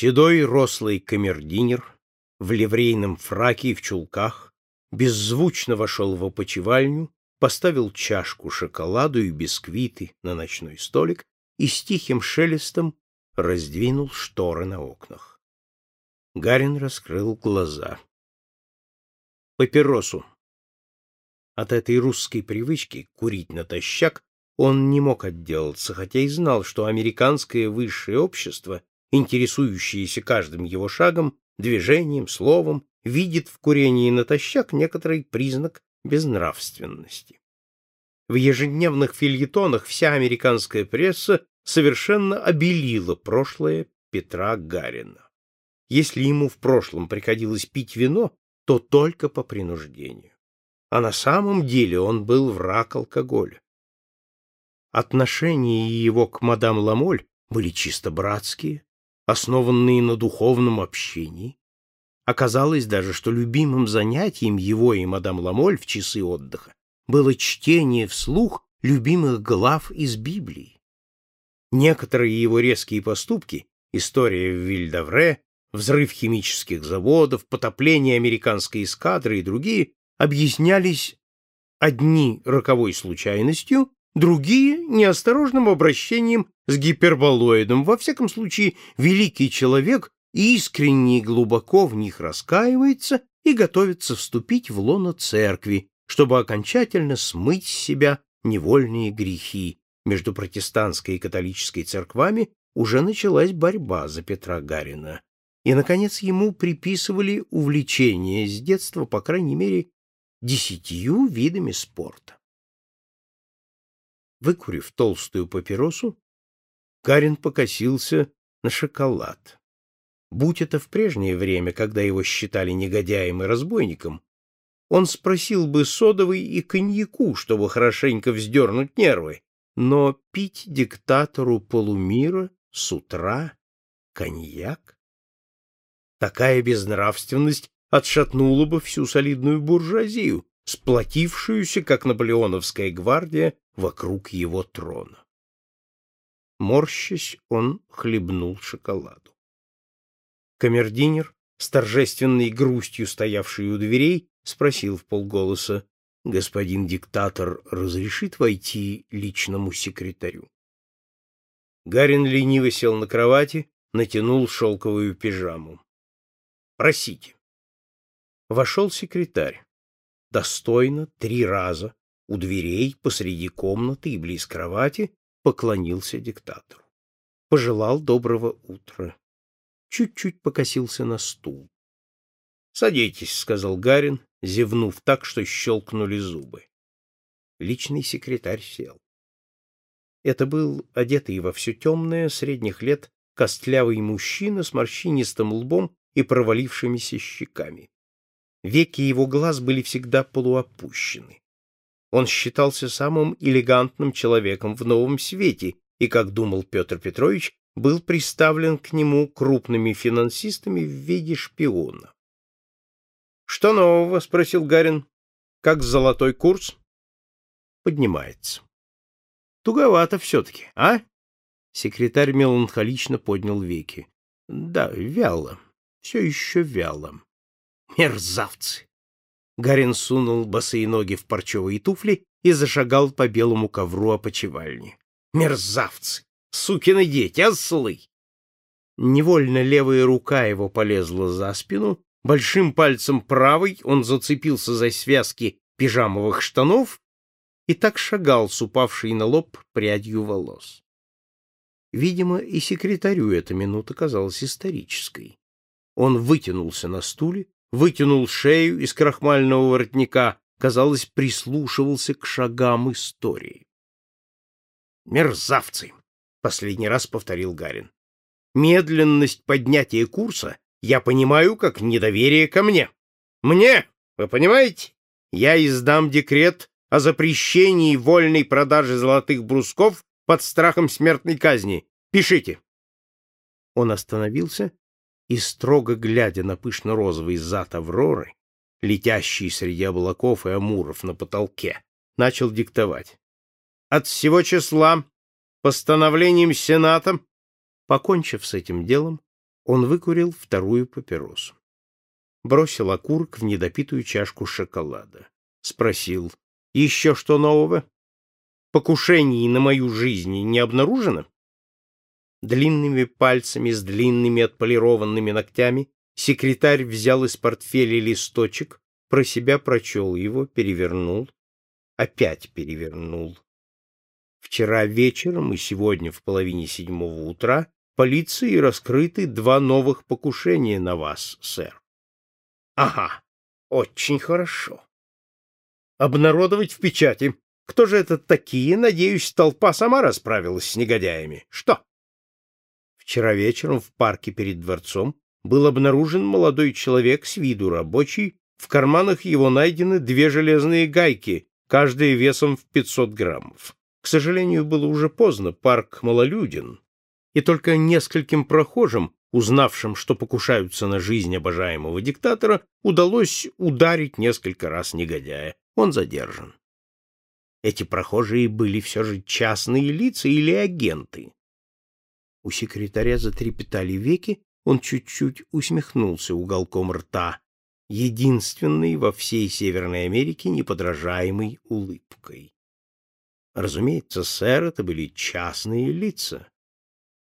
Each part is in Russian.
Седой рослый камердинер в ливрейном фраке и в чулках беззвучно вошел в опочивальню, поставил чашку шоколаду и бисквиты на ночной столик и с тихим шелестом раздвинул шторы на окнах. Гарин раскрыл глаза. Папиросу. От этой русской привычки курить натощак он не мог отделаться, хотя и знал, что американское высшее общество, интересующееся каждым его шагом, движением, словом, видит в курении натощак некоторый признак безнравственности. В ежедневных фильетонах вся американская пресса совершенно обелила прошлое Петра Гарина. Если ему в прошлом приходилось пить вино, то только по принуждению. А на самом деле он был враг алкоголя. Отношения его к мадам Ламоль были чисто братские, основанные на духовном общении. Оказалось даже, что любимым занятием его и мадам Ламоль в часы отдыха было чтение вслух любимых глав из Библии. Некоторые его резкие поступки — история в Вильдавре, взрыв химических заводов, потопление американской эскадры и другие — объяснялись одни роковой случайностью, другие — неосторожным обращением с гиперболоидом. Во всяком случае, великий человек искренне и глубоко в них раскаивается и готовится вступить в лоно церкви, чтобы окончательно смыть с себя невольные грехи. Между протестантской и католической церквами уже началась борьба за Петра Гарина. И, наконец, ему приписывали увлечение с детства, по крайней мере, десятью видами спорта. Выкурив толстую папиросу, Карин покосился на шоколад. Будь это в прежнее время, когда его считали негодяем и разбойником, он спросил бы содовый и коньяку, чтобы хорошенько вздернуть нервы, но пить диктатору полумира с утра коньяк? Такая безнравственность отшатнула бы всю солидную буржуазию, сплотившуюся, как наполеоновская гвардия, вокруг его трона. Морщась, он хлебнул шоколаду. Камердинер, с торжественной грустью стоявший у дверей, спросил в полголоса, «Господин диктатор разрешит войти личному секретарю?» Гарин лениво сел на кровати, натянул шелковую пижаму. «Просите». Вошел секретарь. Достойно, три раза, у дверей, посреди комнаты и близ кровати, поклонился диктатору. Пожелал доброго утра. Чуть-чуть покосился на стул. — Садитесь, — сказал Гарин, зевнув так, что щелкнули зубы. Личный секретарь сел. Это был одетый во все темное, средних лет, костлявый мужчина с морщинистым лбом и провалившимися щеками. Веки его глаз были всегда полуопущены. Он считался самым элегантным человеком в новом свете и, как думал Петр Петрович, был приставлен к нему крупными финансистами в виде шпиона. «Что нового?» — спросил Гарин. «Как золотой курс?» «Поднимается». «Туговато все-таки, а?» Секретарь меланхолично поднял веки. «Да, вяло. Все еще вяло. Мерзавцы!» Гарин сунул босые ноги в парчевые туфли и зашагал по белому ковру опочивальни. «Мерзавцы! Сукины дети! Ослы!» Невольно левая рука его полезла за спину, Большим пальцем правой он зацепился за связки пижамовых штанов и так шагал с упавшей на лоб прядью волос. Видимо, и секретарю эта минута казалась исторической. Он вытянулся на стуле, вытянул шею из крахмального воротника, казалось, прислушивался к шагам истории. «Мерзавцы!» — последний раз повторил Гарин. «Медленность поднятия курса я понимаю как недоверие ко мне. Мне, вы понимаете? Я издам декрет о запрещении вольной продажи золотых брусков под страхом смертной казни. Пишите. Он остановился и, строго глядя на пышно-розовый зад Авроры, летящий среди облаков и амуров на потолке, начал диктовать. От всего числа постановлением Сената, покончив с этим делом, Он выкурил вторую папиросу. Бросил окурок в недопитую чашку шоколада. Спросил, еще что нового? Покушений на мою жизнь не обнаружено? Длинными пальцами с длинными отполированными ногтями секретарь взял из портфеля листочек, про себя прочел его, перевернул, опять перевернул. Вчера вечером и сегодня в половине седьмого утра полиции раскрыты два новых покушения на вас, сэр. Ага, очень хорошо. Обнародовать в печати. Кто же это такие? Надеюсь, толпа сама расправилась с негодяями. Что? Вчера вечером в парке перед дворцом был обнаружен молодой человек с виду рабочий, в карманах его найдены две железные гайки, каждая весом в 500 граммов. К сожалению, было уже поздно, парк малолюден, и только нескольким прохожим, узнавшим, что покушаются на жизнь обожаемого диктатора, удалось ударить несколько раз негодяя. Он задержан. Эти прохожие были все же частные лица или агенты. У секретаря затрепетали веки, он чуть-чуть усмехнулся уголком рта, единственной во всей Северной Америке неподражаемой улыбкой. Разумеется, сэр, это были частные лица,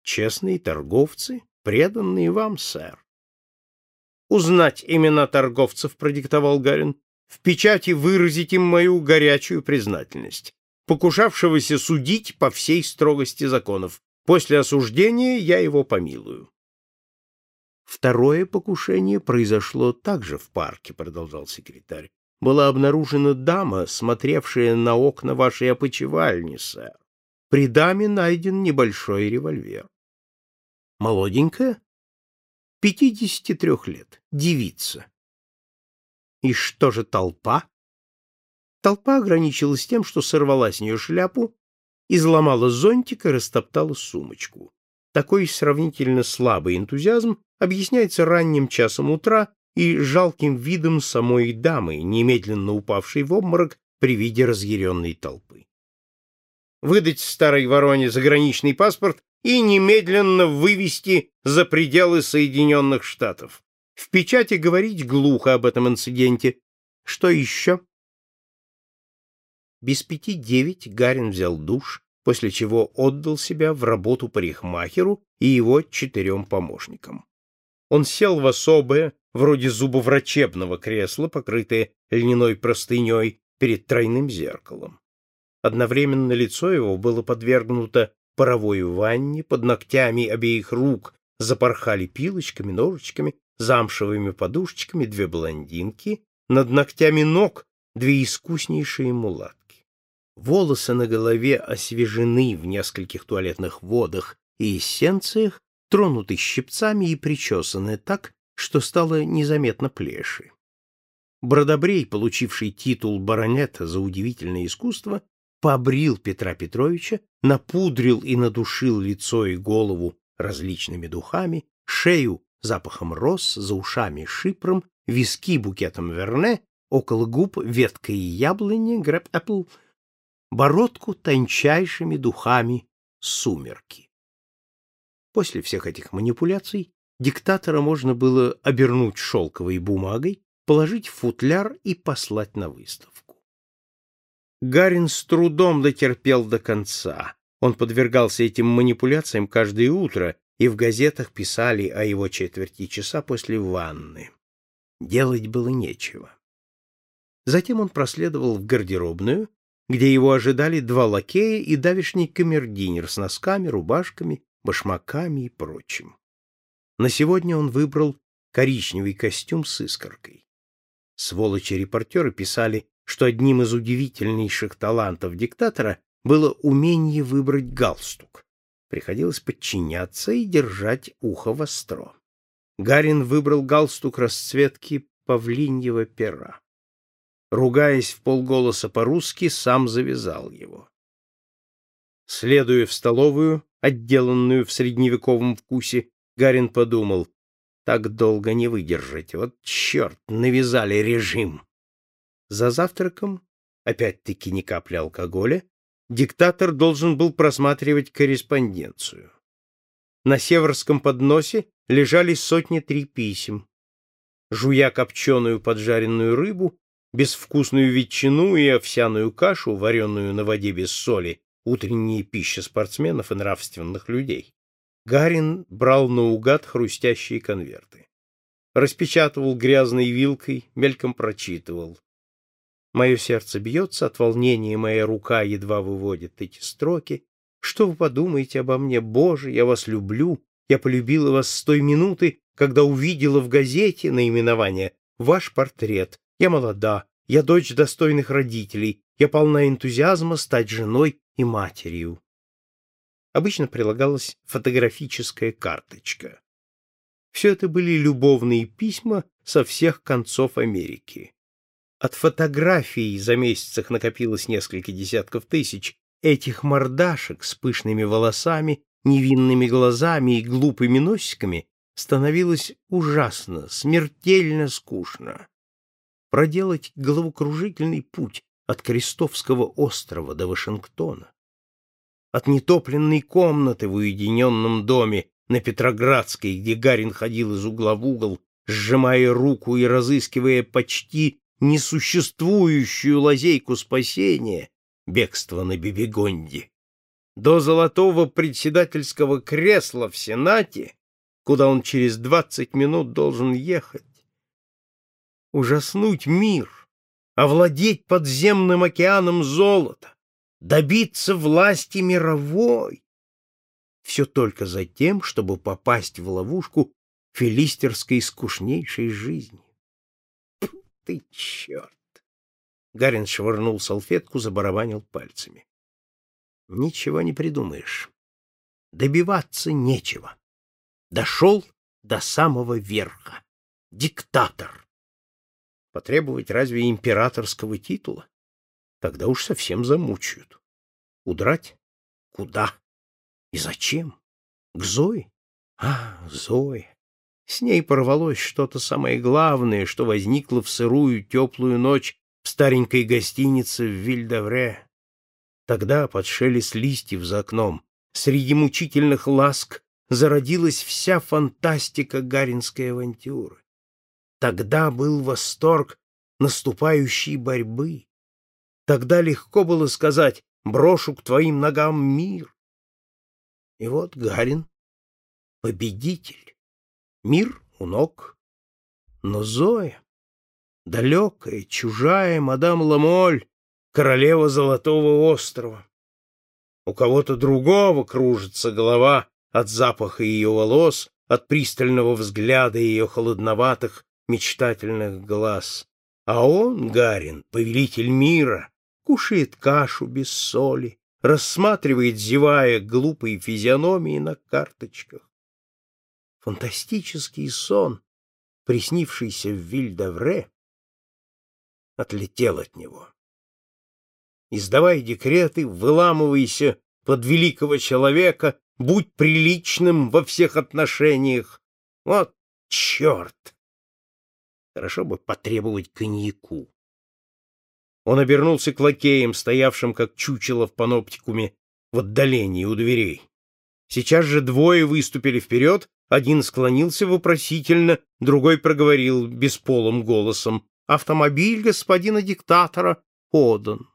честные торговцы, преданные вам, сэр. Узнать имена торговцев, продиктовал Гарин, в печати выразить им мою горячую признательность, покушавшегося судить по всей строгости законов. После осуждения я его помилую. Второе покушение произошло также в парке, продолжал секретарь. Была обнаружена дама, смотревшая на окна вашей опочивальни, сэр. При даме найден небольшой револьвер. Молоденькая? Пятидесяти трех лет. Девица. И что же толпа? Толпа ограничилась тем, что сорвала с нее шляпу, изломала зонтик и растоптала сумочку. Такой сравнительно слабый энтузиазм объясняется ранним часом утра и жалким видом самой дамы, немедленно упавшей в обморок при виде разъяренной толпы. Выдать старой вороне заграничный паспорт и немедленно вывести за пределы Соединенных Штатов. В печати говорить глухо об этом инциденте. Что еще? Без пяти девять Гарин взял душ, после чего отдал себя в работу парикмахеру и его четырем помощникам. Он сел в особое, вроде зубоврачебного кресла, покрытое льняной простыней, перед тройным зеркалом. Одновременно лицо его было подвергнуто паровой ванне, под ногтями обеих рук запорхали пилочками, ножичками, замшевыми подушечками две блондинки, над ногтями ног две искуснейшие мулатки. Волосы на голове освежены в нескольких туалетных водах и эссенциях, тронуты щипцами и причесаны так, что стало незаметно плеши. Бродобрей, получивший титул баронета за удивительное искусство, побрил Петра Петровича, напудрил и надушил лицо и голову различными духами, шею запахом роз, за ушами шипром, виски букетом верне, около губ веткой яблони, грэп-эппл, бородку тончайшими духами сумерки. После всех этих манипуляций диктатора можно было обернуть шелковой бумагой, положить в футляр и послать на выставку. Гарин с трудом дотерпел до конца. Он подвергался этим манипуляциям каждое утро, и в газетах писали о его четверти часа после ванны. Делать было нечего. Затем он проследовал в гардеробную, где его ожидали два лакея и давишний камердинер с носками, рубашками, башмаками и прочим. На сегодня он выбрал коричневый костюм с искоркой. Сволочи-репортеры писали что одним из удивительнейших талантов диктатора было умение выбрать галстук. Приходилось подчиняться и держать ухо востро. Гарин выбрал галстук расцветки павлиньего пера. Ругаясь в полголоса по-русски, сам завязал его. Следуя в столовую, отделанную в средневековом вкусе, Гарин подумал, так долго не выдержать, вот черт, навязали режим. За завтраком, опять-таки ни капли алкоголя, диктатор должен был просматривать корреспонденцию. На северском подносе лежали сотни три писем. Жуя копченую поджаренную рыбу, безвкусную ветчину и овсяную кашу, вареную на воде без соли, утренняя пища спортсменов и нравственных людей, Гарин брал наугад хрустящие конверты. Распечатывал грязной вилкой, мельком прочитывал. Мое сердце бьется, от волнения моя рука едва выводит эти строки. Что вы подумаете обо мне, Боже, я вас люблю, я полюбила вас с той минуты, когда увидела в газете наименование «Ваш портрет». Я молода, я дочь достойных родителей, я полна энтузиазма стать женой и матерью. Обычно прилагалась фотографическая карточка. Все это были любовные письма со всех концов Америки. От фотографий за месяцах накопилось несколько десятков тысяч этих мордашек с пышными волосами, невинными глазами и глупыми носиками становилось ужасно, смертельно скучно. Проделать головокружительный путь от Крестовского острова до Вашингтона, от нетопленной комнаты в уединенном доме на Петроградской, где Гарин ходил из угла в угол, сжимая руку и разыскивая почти несуществующую лазейку спасения, бегство на Бибигонде, до золотого председательского кресла в Сенате, куда он через двадцать минут должен ехать. Ужаснуть мир, овладеть подземным океаном золота, добиться власти мировой. Все только за тем, чтобы попасть в ловушку филистерской скучнейшей жизни. Ты черт! Гарин швырнул салфетку, забарабанил пальцами. Ничего не придумаешь. Добиваться нечего. Дошел до самого верха. Диктатор. Потребовать разве императорского титула? Тогда уж совсем замучают. Удрать? Куда? И зачем? К Зое? А, Зоя. С ней порвалось что-то самое главное, что возникло в сырую теплую ночь в старенькой гостинице в Вильдавре. Тогда, под шелест листьев за окном, среди мучительных ласк зародилась вся фантастика гаринской авантюры. Тогда был восторг наступающей борьбы. Тогда легко было сказать «брошу к твоим ногам мир». И вот Гарин — победитель. Мир у ног. Но Зоя, далекая, чужая мадам Ламоль, королева Золотого острова. У кого-то другого кружится голова от запаха ее волос, от пристального взгляда ее холодноватых, мечтательных глаз. А он, Гарин, повелитель мира, кушает кашу без соли, рассматривает, зевая, глупые физиономии на карточках. Фантастический сон, приснившийся в Вильдавре, отлетел от него. Издавай декреты, выламывайся под великого человека, будь приличным во всех отношениях. Вот черт! Хорошо бы потребовать коньяку. Он обернулся к лакеям, стоявшим как чучело в паноптикуме в отдалении у дверей. Сейчас же двое выступили вперед один склонился вопросительно, другой проговорил бесполым голосом. «Автомобиль господина диктатора подан».